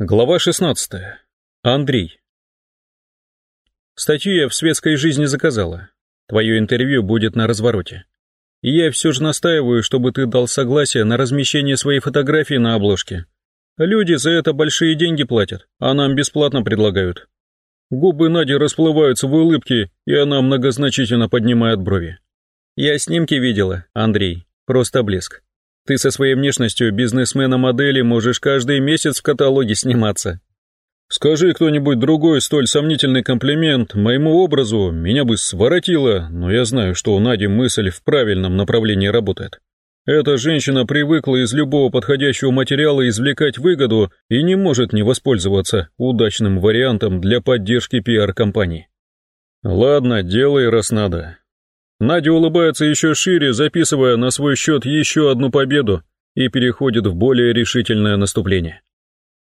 Глава 16. Андрей. Статью я в светской жизни заказала. Твое интервью будет на развороте. И я все же настаиваю, чтобы ты дал согласие на размещение своей фотографии на обложке. Люди за это большие деньги платят, а нам бесплатно предлагают. Губы Нади расплываются в улыбке, и она многозначительно поднимает брови. Я снимки видела, Андрей, просто блеск. Ты со своей внешностью бизнесмена-модели можешь каждый месяц в каталоге сниматься. Скажи кто-нибудь другой столь сомнительный комплимент моему образу, меня бы своротило, но я знаю, что у Нади мысль в правильном направлении работает. Эта женщина привыкла из любого подходящего материала извлекать выгоду и не может не воспользоваться удачным вариантом для поддержки пиар-компании. Ладно, делай, раз надо. Надя улыбается еще шире, записывая на свой счет еще одну победу и переходит в более решительное наступление.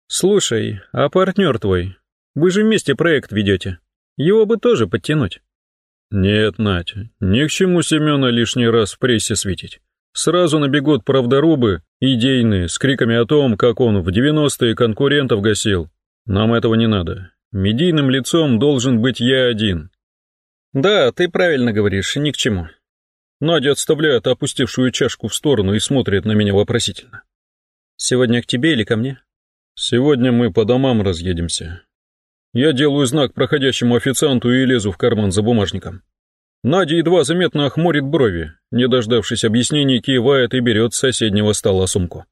«Слушай, а партнер твой? Вы же вместе проект ведете. Его бы тоже подтянуть». «Нет, Надя, ни к чему Семена лишний раз в прессе светить. Сразу набегут правдорубы, идейные, с криками о том, как он в 90-е конкурентов гасил. Нам этого не надо. Медийным лицом должен быть я один, «Да, ты правильно говоришь, ни к чему». Надя отставляет опустевшую чашку в сторону и смотрит на меня вопросительно. «Сегодня к тебе или ко мне?» «Сегодня мы по домам разъедемся. Я делаю знак проходящему официанту и лезу в карман за бумажником. Надя едва заметно охмурит брови, не дождавшись объяснений, кивает и берет с соседнего стола сумку.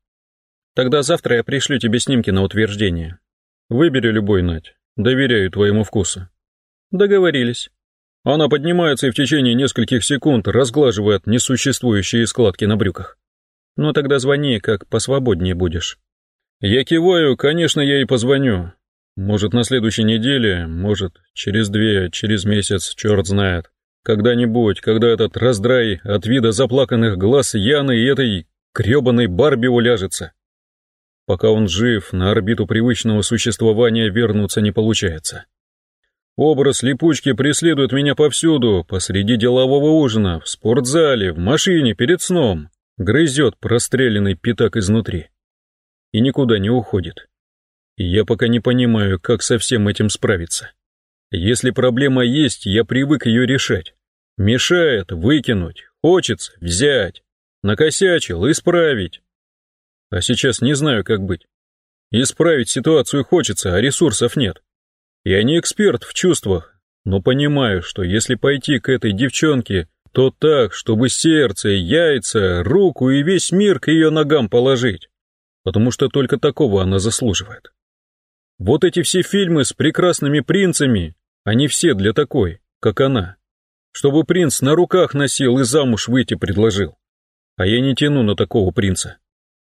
«Тогда завтра я пришлю тебе снимки на утверждение. Выбери любой, Надь, доверяю твоему вкусу». «Договорились». Она поднимается и в течение нескольких секунд разглаживает несуществующие складки на брюках. Ну тогда звони, как посвободнее будешь. Я киваю, конечно, я и позвоню. Может, на следующей неделе, может, через две, через месяц, черт знает. Когда-нибудь, когда этот раздрай от вида заплаканных глаз Яны и этой гребаной Барби уляжется. Пока он жив, на орбиту привычного существования вернуться не получается. Образ липучки преследует меня повсюду, посреди делового ужина, в спортзале, в машине, перед сном. Грызет простреленный пятак изнутри. И никуда не уходит. И я пока не понимаю, как со всем этим справиться. Если проблема есть, я привык ее решать. Мешает выкинуть, хочется взять. Накосячил, исправить. А сейчас не знаю, как быть. Исправить ситуацию хочется, а ресурсов нет. Я не эксперт в чувствах, но понимаю, что если пойти к этой девчонке, то так, чтобы сердце, яйца, руку и весь мир к ее ногам положить, потому что только такого она заслуживает. Вот эти все фильмы с прекрасными принцами, они все для такой, как она. Чтобы принц на руках носил и замуж выйти предложил. А я не тяну на такого принца.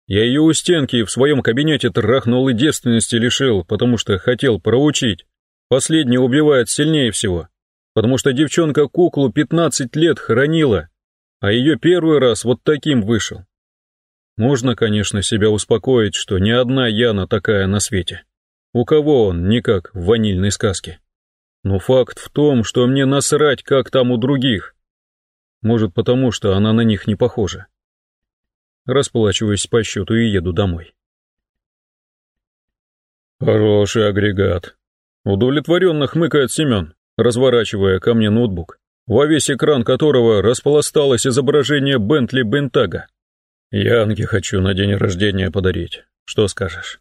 Я ее у стенки в своем кабинете трахнул и девственности лишил, потому что хотел проучить, Последний убивает сильнее всего, потому что девчонка куклу 15 лет хоронила, а ее первый раз вот таким вышел. Можно, конечно, себя успокоить, что ни одна Яна такая на свете. У кого он, не как в ванильной сказке. Но факт в том, что мне насрать, как там у других. Может, потому что она на них не похожа. Расплачиваюсь по счету и еду домой. Хороший агрегат, Удовлетворенно хмыкает Семен, разворачивая ко мне ноутбук, во весь экран которого распласталось изображение Бентли Бентага. Янке хочу на день рождения подарить. Что скажешь?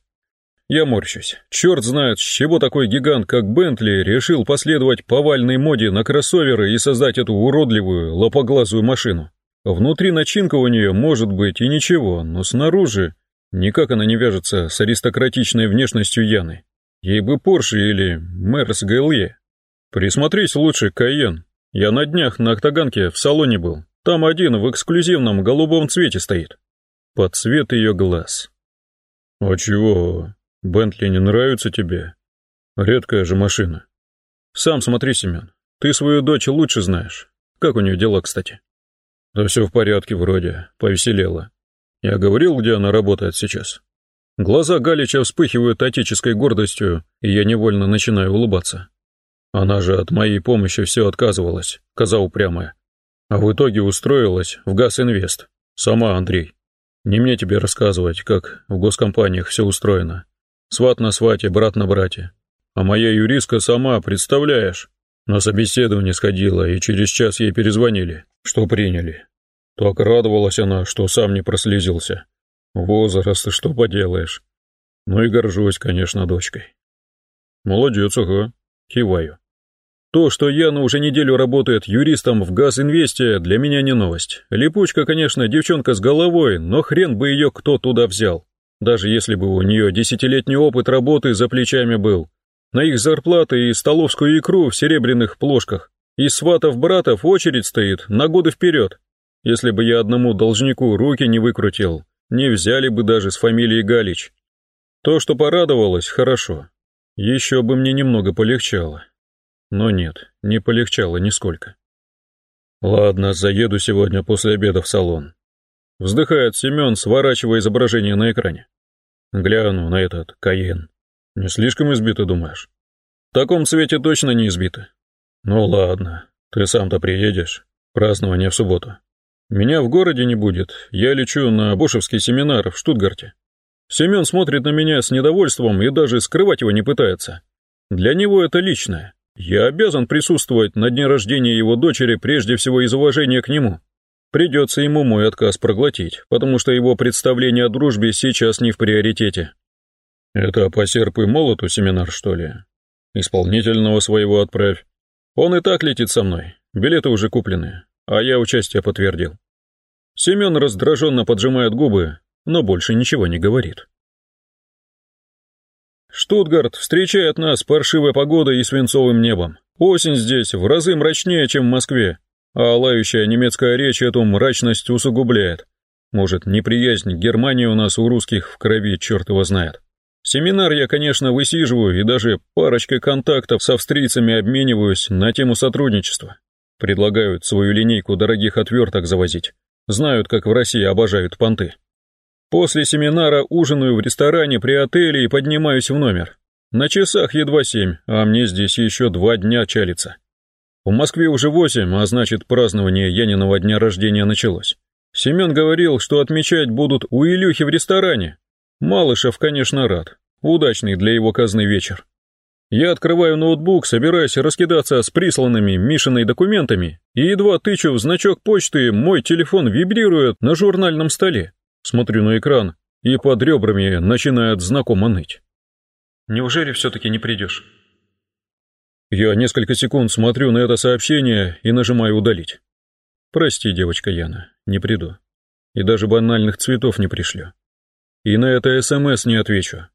Я морщусь. Черт знает, с чего такой гигант, как Бентли, решил последовать повальной моде на кроссоверы и создать эту уродливую, лопоглазую машину. Внутри начинка у нее может быть и ничего, но снаружи никак она не вяжется с аристократичной внешностью Яны. Ей бы Порше или Мерс ГЛЕ. Присмотрись лучше, Кайен. Я на днях на Октаганке в салоне был. Там один в эксклюзивном голубом цвете стоит. Под цвет ее глаз. А чего? Бентли не нравится тебе? Редкая же машина. Сам смотри, Семен. Ты свою дочь лучше знаешь. Как у нее дела, кстати? Да все в порядке вроде, повеселела. Я говорил, где она работает сейчас. Глаза Галича вспыхивают отеческой гордостью, и я невольно начинаю улыбаться. Она же от моей помощи все отказывалась, коза упрямая. А в итоге устроилась в Газинвест. Сама, Андрей. Не мне тебе рассказывать, как в госкомпаниях все устроено. Сват на свате, брат на брате. А моя юристка сама, представляешь, на собеседование сходила, и через час ей перезвонили, что приняли. Так радовалась она, что сам не прослезился. Возраст, что поделаешь. Ну и горжусь, конечно, дочкой. Молодец, ага, киваю. То, что Яна уже неделю работает юристом в Газинвесте, для меня не новость. Липучка, конечно, девчонка с головой, но хрен бы ее кто туда взял. Даже если бы у нее десятилетний опыт работы за плечами был. На их зарплаты и столовскую икру в серебряных плошках. Из сватов-братов очередь стоит на годы вперед. Если бы я одному должнику руки не выкрутил, не взяли бы даже с фамилией Галич. То, что порадовалось, хорошо. Еще бы мне немного полегчало. Но нет, не полегчало нисколько. Ладно, заеду сегодня после обеда в салон. Вздыхает Семен, сворачивая изображение на экране. Гляну на этот Каен. Не слишком избито, думаешь? В таком цвете точно не избито. Ну ладно, ты сам-то приедешь. Празднование в субботу. Меня в городе не будет, я лечу на Бошевский семинар в Штутгарте. Семен смотрит на меня с недовольством и даже скрывать его не пытается. Для него это личное. Я обязан присутствовать на дне рождения его дочери прежде всего из уважения к нему. Придется ему мой отказ проглотить, потому что его представление о дружбе сейчас не в приоритете. Это по серп и молоту семинар, что ли? Исполнительного своего отправь. Он и так летит со мной, билеты уже куплены, а я участие подтвердил. Семен раздраженно поджимает губы, но больше ничего не говорит. Штутгарт встречает нас паршивой погодой и свинцовым небом. Осень здесь в разы мрачнее, чем в Москве, а лающая немецкая речь эту мрачность усугубляет. Может, неприязнь Германии у нас у русских в крови черт его знает. Семинар я, конечно, высиживаю и даже парочкой контактов с австрийцами обмениваюсь на тему сотрудничества. Предлагают свою линейку дорогих отверток завозить. Знают, как в России обожают понты. После семинара ужинаю в ресторане при отеле и поднимаюсь в номер. На часах едва семь, а мне здесь еще два дня чалится. В Москве уже восемь, а значит празднование Яниного дня рождения началось. Семен говорил, что отмечать будут у Илюхи в ресторане. Малышев, конечно, рад. Удачный для его казны вечер. Я открываю ноутбук, собираясь раскидаться с присланными Мишиной документами, и едва тычу в значок почты, мой телефон вибрирует на журнальном столе. Смотрю на экран, и под ребрами начинает знакомо ныть. «Неужели все-таки не придешь?» Я несколько секунд смотрю на это сообщение и нажимаю «удалить». «Прости, девочка Яна, не приду. И даже банальных цветов не пришлю. И на это СМС не отвечу.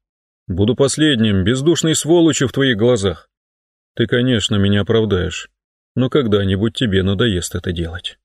Буду последним, бездушной сволочью в твоих глазах. Ты, конечно, меня оправдаешь, но когда-нибудь тебе надоест это делать».